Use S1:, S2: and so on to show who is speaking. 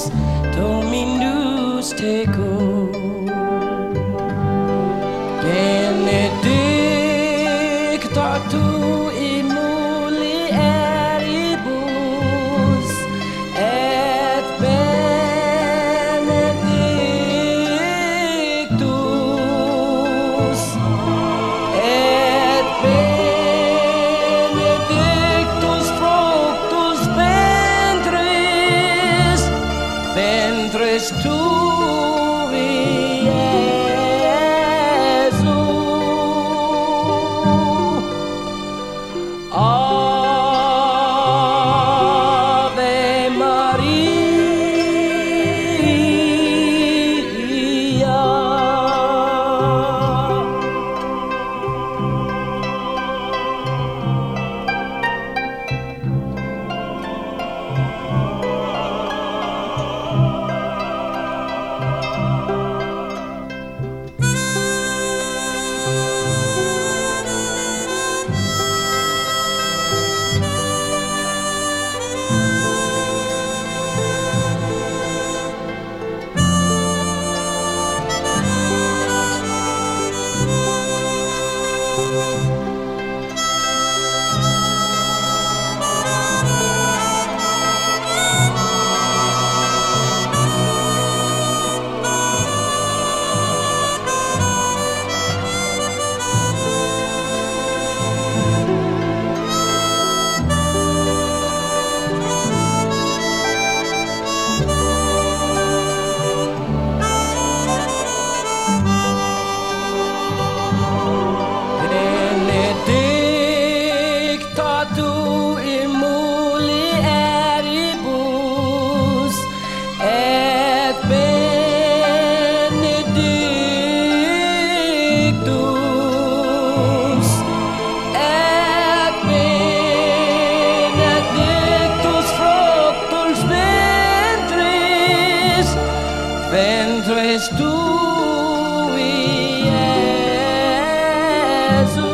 S1: Fox told me news take hold. to tu eyes too. Música dentro estuve Jesus.